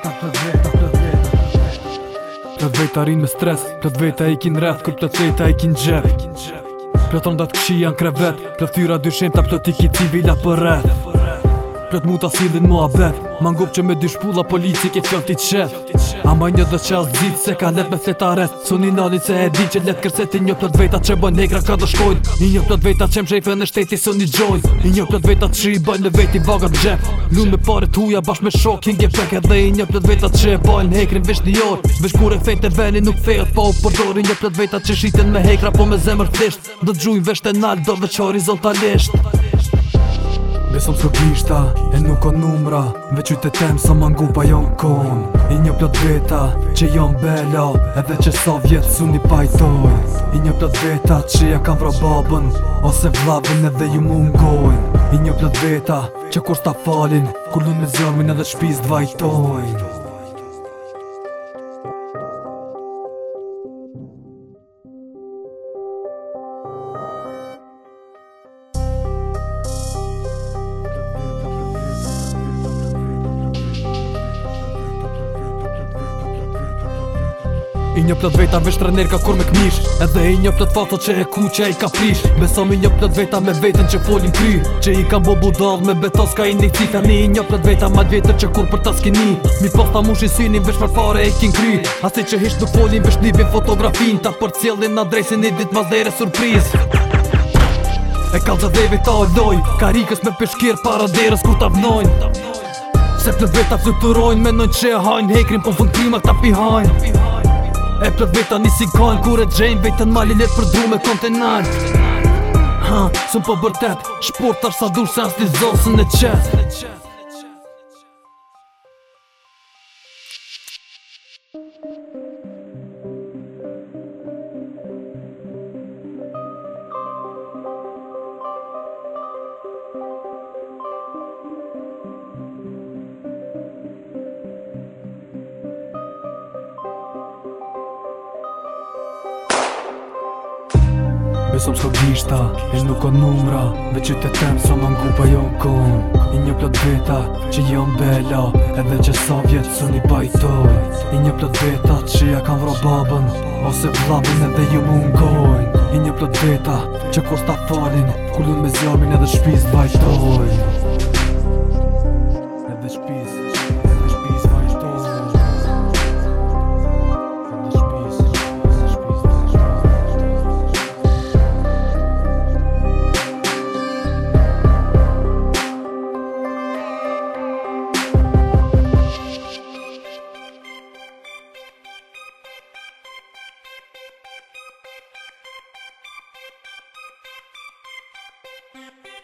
vetë, të vetë, të vetë Të vetë arinë me stres, të vetë e ikin rreth, kur të tëjta e ikin gjep Plëton datë këshia në krevet, plëftyra dyshim të apëtë t'i kitin vila për rreth Pret mu ta sillin mua vet Ma ngup që me dy shpulla politike fjall ti qef Ama një dhe qel zit se ka let me fleta rest Suni nani se e di që let kërseti një plët veta që bën negra ka do shkojnë I një plët veta që mshefe në shteti suni gjojnë I një plët veta që i bën në veti vagat gjep Lu me pare t'huja bashk me shokin gje pek edhe I një plët veta që e bën në hekrin vish një orë Vish kur e fejt e veni nuk fejt pa po u përdor një plët veta që shiten me hekra po me zemër thisht Do t'gjujnë vesht e nal do horizontalisht Besëm së kishta, e nuk o numra Veq u të temë sa mangu pa jon kon I një plot veta, që jon bella Edhe që sa vjetë su një pajtoj I një plot veta, që ja kam vro babën Ose vlavën edhe ju mungojn I një plot veta, që kur s'ta falin Kur lun me zëmin edhe shpiz dvajtojn I një plët veta veç trener ka kur me këmish Edhe i një plët fatët që e ku që e i ka prish Besom i një plët veta me vetën që folin kry Që i kam bo budal me betos ka i një cita ni I një plët veta ma dvjetër që kur për ta skini Mi posta ta mush i synin veç për fare e kin kry Asi që hisht nuk folin veç nipin fotografin Ta për në adresin i dit mazere surpriz E kalë gjadheve ta olloj Karikës me pëshkir para derës kur ta Se plët veta fluturojnë me nën që hajnë Hekrim po fundima ta pihajnë E për si nisi gajnë Kure gjejnë vetën mali letë për du me kontenar Ha, sëm po bërtet Shportar sa dur se as t'i zosën e qëtë besom s'ko gishta E nuk o numra Dhe që të tem më ngu pa jo n'kun I një plot veta që jo n'bella Edhe që sa vjet së një bajtoj I një plot veta që ja kam vro babën Ose vlabën edhe ju mu n'kojn I një plot veta që kur s'ta falin Kullun me zjamin edhe shpiz bajtoj Thank you.